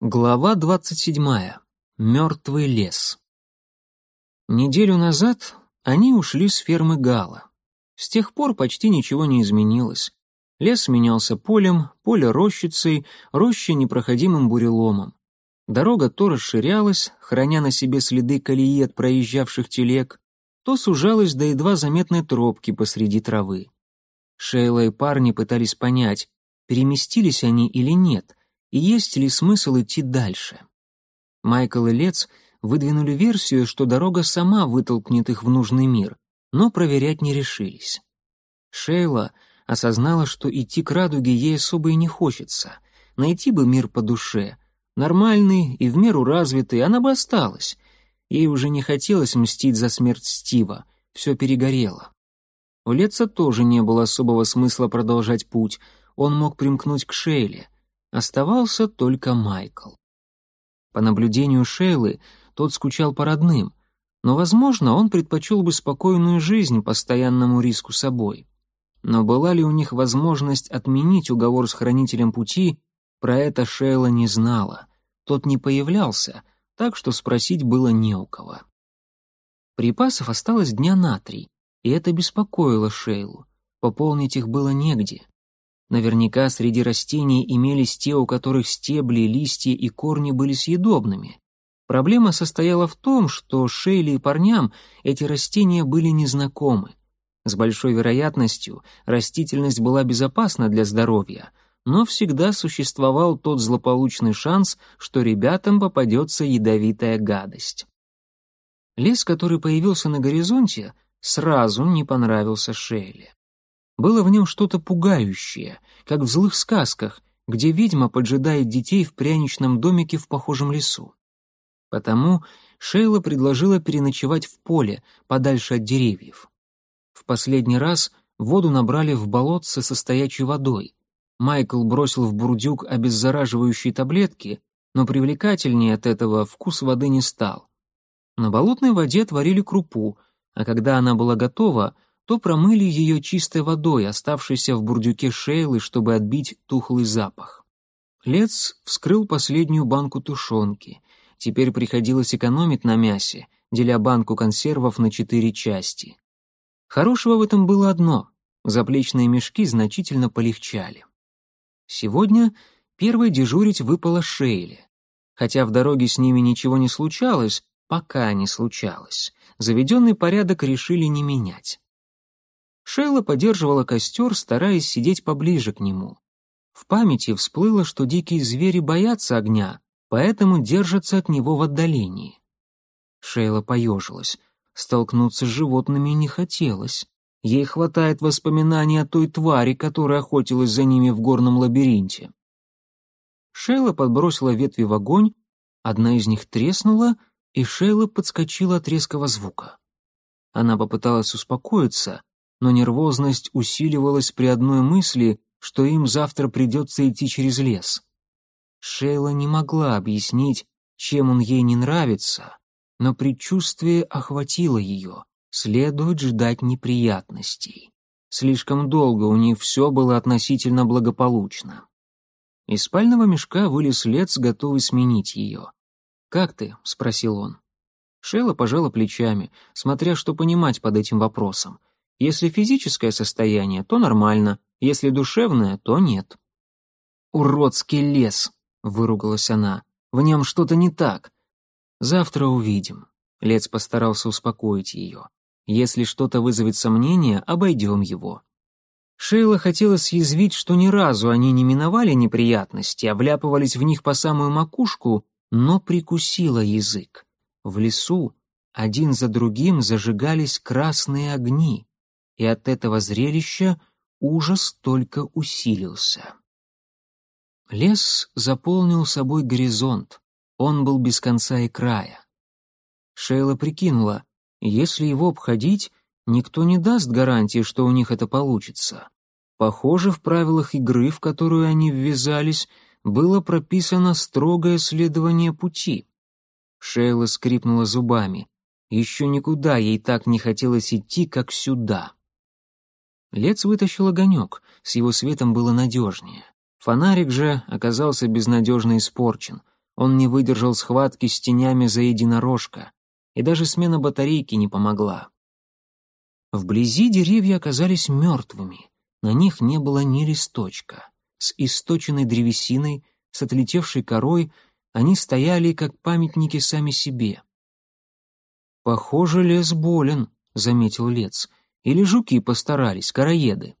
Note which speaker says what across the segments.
Speaker 1: Глава двадцать седьмая. Мертвый лес. Неделю назад они ушли с фермы Гала. С тех пор почти ничего не изменилось. Лес менялся полем, поле рощицей, роща непроходимым буреломом. Дорога то расширялась, храня на себе следы колеи от проезжавших телег, то сужалась до едва заметной тропки посреди травы. Шейла и парни пытались понять, переместились они или нет, и есть ли смысл идти дальше. Майкл и Лец выдвинули версию, что дорога сама вытолкнет их в нужный мир, но проверять не решились. Шейла осознала, что идти к радуге ей особо и не хочется. Найти бы мир по душе. Нормальный и в меру развитый, она бы осталась. Ей уже не хотелось мстить за смерть Стива, все перегорело. У Летца тоже не было особого смысла продолжать путь, он мог примкнуть к Шейле. Оставался только Майкл. По наблюдению Шейлы, тот скучал по родным, но, возможно, он предпочел бы спокойную жизнь постоянному риску собой. Но была ли у них возможность отменить уговор с хранителем пути, про это Шейла не знала. Тот не появлялся, так что спросить было не у кого. Припасов осталось дня на три, и это беспокоило Шейлу. Пополнить их было негде. Наверняка среди растений имелись те, у которых стебли, листья и корни были съедобными. Проблема состояла в том, что Шейли и парням эти растения были незнакомы. С большой вероятностью растительность была безопасна для здоровья, но всегда существовал тот злополучный шанс, что ребятам попадется ядовитая гадость. Лес, который появился на горизонте, сразу не понравился Шейли. Было в нем что-то пугающее, как в злых сказках, где ведьма поджидает детей в пряничном домике в похожем лесу. Потому Шейла предложила переночевать в поле, подальше от деревьев. В последний раз воду набрали в болотце со стоячей водой. Майкл бросил в бурдюк обеззараживающие таблетки, но привлекательнее от этого вкус воды не стал. На болотной воде творили крупу, а когда она была готова, то промыли ее чистой водой, оставшейся в бурдюке Шейлы, чтобы отбить тухлый запах. Лец вскрыл последнюю банку тушенки. Теперь приходилось экономить на мясе, деля банку консервов на четыре части. Хорошего в этом было одно — заплечные мешки значительно полегчали. Сегодня первой дежурить выпало Шейле. Хотя в дороге с ними ничего не случалось, пока не случалось, заведенный порядок решили не менять. Шейла поддерживала костер, стараясь сидеть поближе к нему. В памяти всплыло, что дикие звери боятся огня, поэтому держатся от него в отдалении. Шейла поежилась. Столкнуться с животными не хотелось. Ей хватает воспоминаний о той твари, которая охотилась за ними в горном лабиринте. Шейла подбросила ветви в огонь, одна из них треснула, и Шейла подскочила от резкого звука. Она попыталась успокоиться, но нервозность усиливалась при одной мысли, что им завтра придется идти через лес. Шейла не могла объяснить, чем он ей не нравится, но предчувствие охватило ее. Следует ждать неприятностей. Слишком долго у них все было относительно благополучно. Из спального мешка вылез Лец, готовый сменить ее. «Как ты?» — спросил он. Шейла пожала плечами, смотря что понимать под этим вопросом. Если физическое состояние, то нормально, если душевное, то нет. «Уродский лес!» — выругалась она. «В нем что-то не так. Завтра увидим». Лец постарался успокоить ее. «Если что-то вызовет сомнение, обойдем его». Шейла хотела съязвить, что ни разу они не миновали неприятности, а вляпывались в них по самую макушку, но прикусила язык. В лесу один за другим зажигались красные огни, и от этого зрелища ужас только усилился. Лес заполнил собой горизонт, он был без конца и края. Шейла прикинула, если его обходить, никто не даст гарантии, что у них это получится. Похоже, в правилах игры, в которую они ввязались, было прописано строгое следование пути. Шейла скрипнула зубами. Еще никуда ей так не хотелось идти, как сюда. Лец вытащил огонек, с его светом было надежнее. Фонарик же оказался безнадежно испорчен. Он не выдержал схватки с тенями за единорожка, и даже смена батарейки не помогла. Вблизи деревья оказались мертвыми, на них не было ни листочка. С источенной древесиной, с отлетевшей корой, они стояли, как памятники сами себе. «Похоже, лес болен», — заметил Лец. «Или жуки постарались, короеды».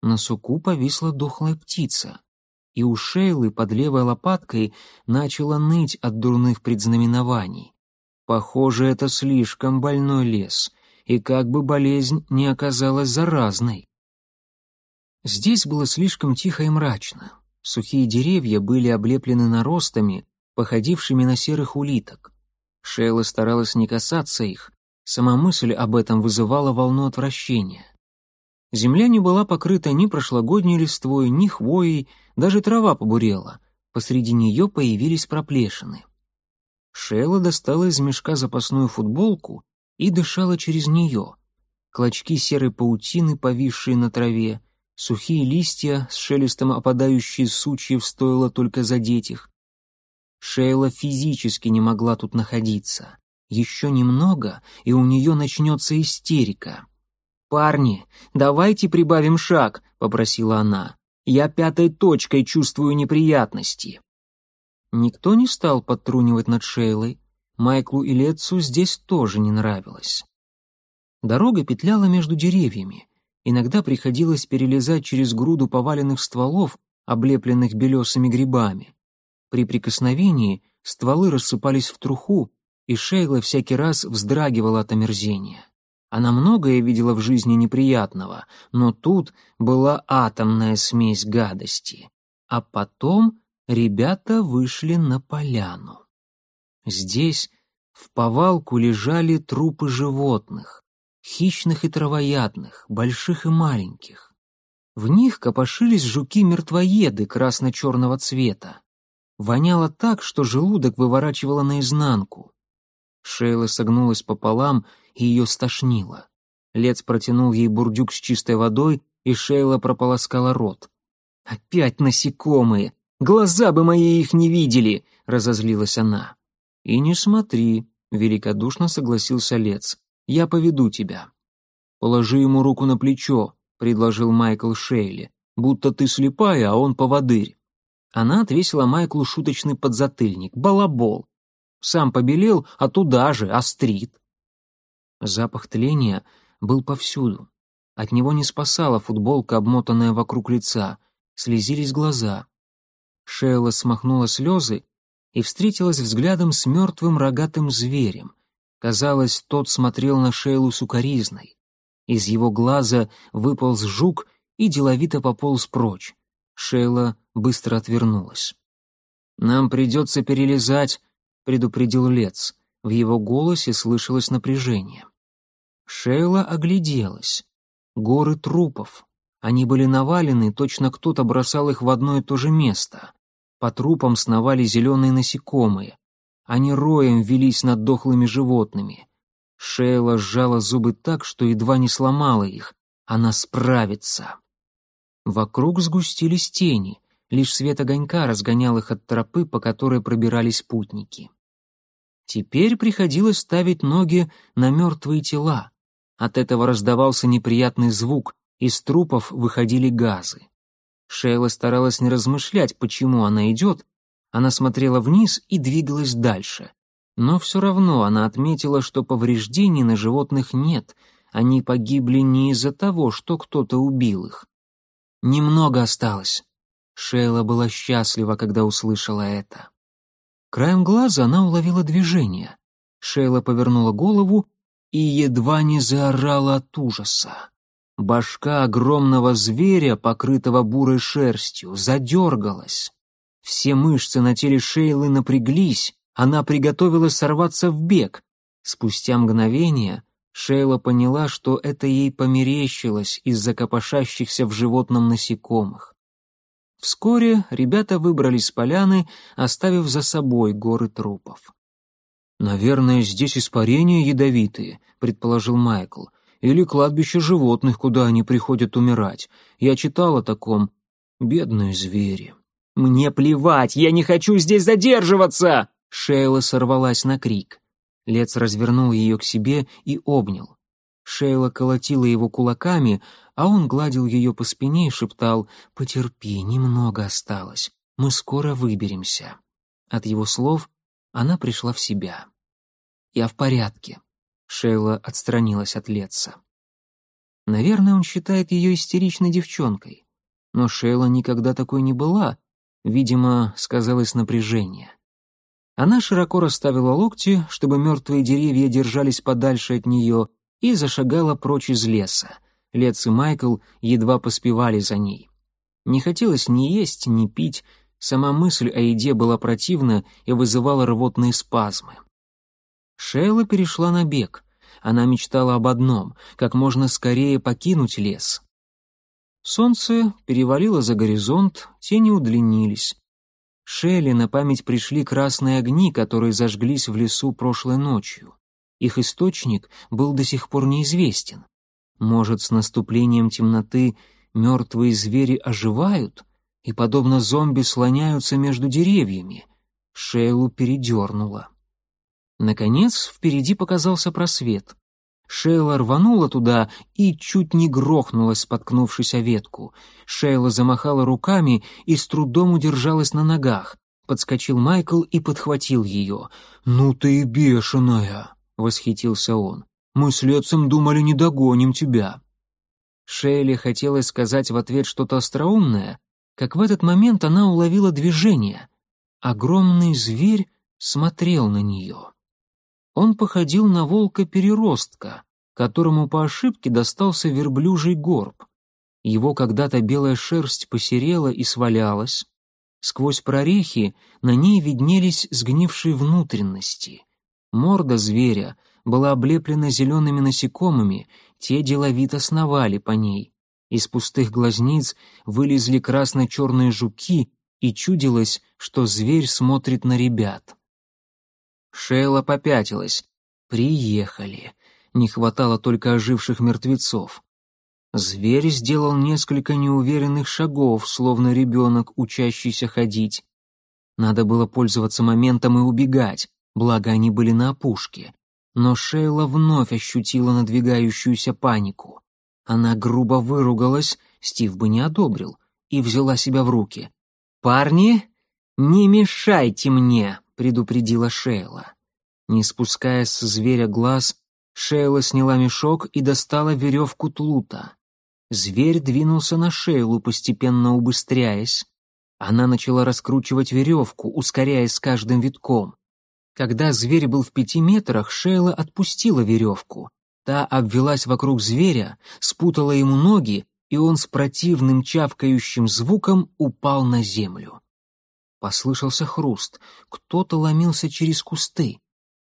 Speaker 1: На суку повисла дохлая птица, и у Шейлы под левой лопаткой начала ныть от дурных предзнаменований. Похоже, это слишком больной лес, и как бы болезнь не оказалась заразной. Здесь было слишком тихо и мрачно. Сухие деревья были облеплены наростами, походившими на серых улиток. Шейла старалась не касаться их, сама мысль об этом вызывала волну отвращения. Земля не была покрыта ни прошлогодней листвой, ни хвоей, даже трава побурела. Посреди нее появились проплешины. Шейла достала из мешка запасную футболку и дышала через нее. Клочки серой паутины, повисшие на траве, сухие листья с шелестом опадающие сучьев стоило только задеть их. Шейла физически не могла тут находиться. Еще немного, и у нее начнется истерика. «Парни, давайте прибавим шаг», — попросила она. «Я пятой точкой чувствую неприятности». Никто не стал подтрунивать над Шейлой. Майклу и Летцу здесь тоже не нравилось. Дорога петляла между деревьями. Иногда приходилось перелезать через груду поваленных стволов, облепленных белесыми грибами. При прикосновении стволы рассыпались в труху, и Шейла всякий раз вздрагивала от омерзения. Она многое видела в жизни неприятного, но тут была атомная смесь гадости. А потом ребята вышли на поляну. Здесь в повалку лежали трупы животных, хищных и травоядных, больших и маленьких. В них копошились жуки-мертвоеды красно-черного цвета. Воняло так, что желудок выворачивало наизнанку. Шейла согнулась пополам, и ее стошнило. Лец протянул ей бурдюк с чистой водой, и Шейла прополоскала рот. «Опять насекомые! Глаза бы мои их не видели!» — разозлилась она. «И не смотри», — великодушно согласился Лец. «Я поведу тебя». «Положи ему руку на плечо», — предложил Майкл Шейли. «Будто ты слепая, а он поводырь». Она отвесила Майклу шуточный подзатыльник. «Балабол». Сам побелел, а туда же, острит. Запах тления был повсюду. От него не спасала футболка, обмотанная вокруг лица. Слезились глаза. Шейла смахнула слезы и встретилась взглядом с мертвым рогатым зверем. Казалось, тот смотрел на Шейлу сукоризной. Из его глаза выполз жук и деловито пополз прочь. Шейла быстро отвернулась. «Нам придется перелезать», — предупредил Лец. В его голосе слышалось напряжение. Шейла огляделась. Горы трупов. Они были навалены, точно кто-то бросал их в одно и то же место. По трупам сновали зеленые насекомые. Они роем велись над дохлыми животными. Шейла сжала зубы так, что едва не сломала их. Она справится. Вокруг сгустились тени. Лишь свет огонька разгонял их от тропы, по которой пробирались путники. Теперь приходилось ставить ноги на мертвые тела. От этого раздавался неприятный звук, из трупов выходили газы. Шейла старалась не размышлять, почему она идет, она смотрела вниз и двигалась дальше. Но все равно она отметила, что повреждений на животных нет, они погибли не из-за того, что кто-то убил их. Немного осталось. Шейла была счастлива, когда услышала это. Краем глаза она уловила движение. Шейла повернула голову и едва не заорала от ужаса. Башка огромного зверя, покрытого бурой шерстью, задергалась. Все мышцы на теле Шейлы напряглись, она приготовилась сорваться в бег. Спустя мгновение Шейла поняла, что это ей померещилось из-за копошащихся в животном насекомых. Вскоре ребята выбрались с поляны, оставив за собой горы трупов. «Наверное, здесь испарения ядовитые», — предположил Майкл или кладбище животных, куда они приходят умирать. Я читал о таком. Бедные звери. «Мне плевать, я не хочу здесь задерживаться!» Шейла сорвалась на крик. Лец развернул ее к себе и обнял. Шейла колотила его кулаками, а он гладил ее по спине и шептал «Потерпи, немного осталось, мы скоро выберемся». От его слов она пришла в себя. «Я в порядке», — Шейла отстранилась от Летца. Наверное, он считает ее истеричной девчонкой. Но Шейла никогда такой не была. Видимо, сказалось напряжение. Она широко расставила локти, чтобы мертвые деревья держались подальше от нее, и зашагала прочь из леса. Лец и Майкл едва поспевали за ней. Не хотелось ни есть, ни пить, сама мысль о еде была противна и вызывала рвотные спазмы. Шейла перешла на бег. Она мечтала об одном — как можно скорее покинуть лес. Солнце перевалило за горизонт, тени удлинились. Шелли на память пришли красные огни, которые зажглись в лесу прошлой ночью. Их источник был до сих пор неизвестен. Может, с наступлением темноты мертвые звери оживают и, подобно зомби, слоняются между деревьями? Шейлу передернуло. Наконец, впереди показался просвет. Шейла рванула туда и чуть не грохнулась, споткнувшись о ветку. Шейла замахала руками и с трудом удержалась на ногах. Подскочил Майкл и подхватил ее. «Ну ты и бешеная!» — восхитился он. «Мы с Лецем думали, не догоним тебя». Шейле хотелось сказать в ответ что-то остроумное, как в этот момент она уловила движение. Огромный зверь смотрел на нее. Он походил на волка-переростка, которому по ошибке достался верблюжий горб. Его когда-то белая шерсть посерела и свалялась. Сквозь прорехи на ней виднелись сгнившие внутренности. Морда зверя была облеплена зелеными насекомыми, те деловито сновали по ней. Из пустых глазниц вылезли красно-черные жуки, и чудилось, что зверь смотрит на ребят. Шейла попятилась. «Приехали». Не хватало только оживших мертвецов. Зверь сделал несколько неуверенных шагов, словно ребенок, учащийся ходить. Надо было пользоваться моментом и убегать, благо они были на опушке. Но Шейла вновь ощутила надвигающуюся панику. Она грубо выругалась, Стив бы не одобрил, и взяла себя в руки. «Парни, не мешайте мне!» — предупредила Шейла. Не спуская с зверя глаз, Шейла сняла мешок и достала веревку Тлута. Зверь двинулся на Шейлу, постепенно убыстряясь. Она начала раскручивать веревку, ускоряясь с каждым витком. Когда зверь был в пяти метрах, Шейла отпустила веревку. Та обвелась вокруг зверя, спутала ему ноги, и он с противным чавкающим звуком упал на землю. Послышался хруст. Кто-то ломился через кусты.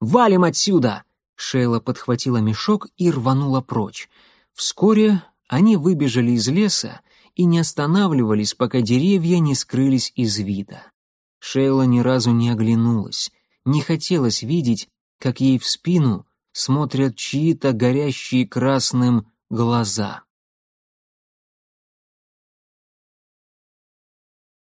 Speaker 1: «Валим отсюда!» Шейла подхватила мешок и рванула прочь. Вскоре они выбежали из леса и не останавливались, пока деревья не скрылись из вида. Шейла ни разу не оглянулась, не хотелось видеть, как ей в спину смотрят чьи-то горящие красным глаза.